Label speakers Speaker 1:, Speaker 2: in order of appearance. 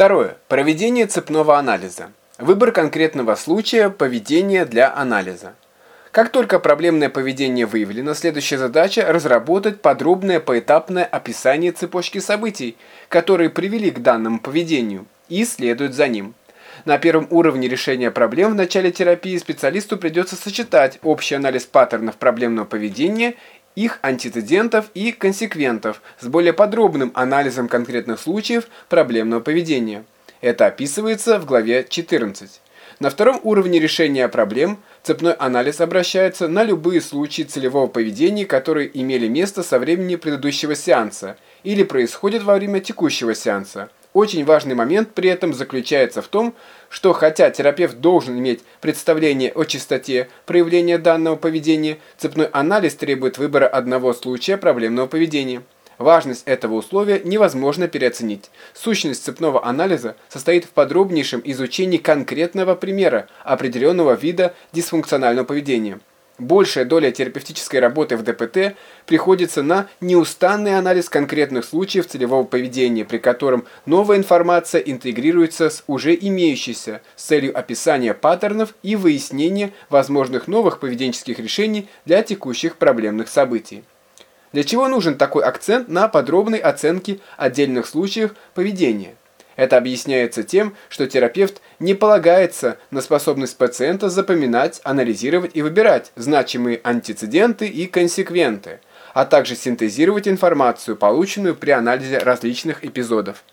Speaker 1: Второе. Проведение цепного анализа. Выбор конкретного случая поведения для анализа. Как только проблемное поведение выявлено, следующая задача – разработать подробное поэтапное описание цепочки событий, которые привели к данному поведению, и следует за ним. На первом уровне решения проблем в начале терапии специалисту придется сочетать общий анализ паттернов проблемного поведения, их антецедентов и консеквентов с более подробным анализом конкретных случаев проблемного поведения. Это описывается в главе 14. На втором уровне решения проблем цепной анализ обращается на любые случаи целевого поведения, которые имели место со времени предыдущего сеанса или происходят во время текущего сеанса. Очень важный момент при этом заключается в том, что хотя терапевт должен иметь представление о частоте проявления данного поведения, цепной анализ требует выбора одного случая проблемного поведения. Важность этого условия невозможно переоценить. Сущность цепного анализа состоит в подробнейшем изучении конкретного примера определенного вида дисфункционального поведения. Большая доля терапевтической работы в ДПТ приходится на неустанный анализ конкретных случаев целевого поведения, при котором новая информация интегрируется с уже имеющейся с целью описания паттернов и выяснения возможных новых поведенческих решений для текущих проблемных событий. Для чего нужен такой акцент на подробной оценке отдельных случаев поведения? Это объясняется тем, что терапевт не полагается на способность пациента запоминать, анализировать и выбирать значимые антецеденты и консеквенты, а также синтезировать информацию, полученную при анализе различных эпизодов.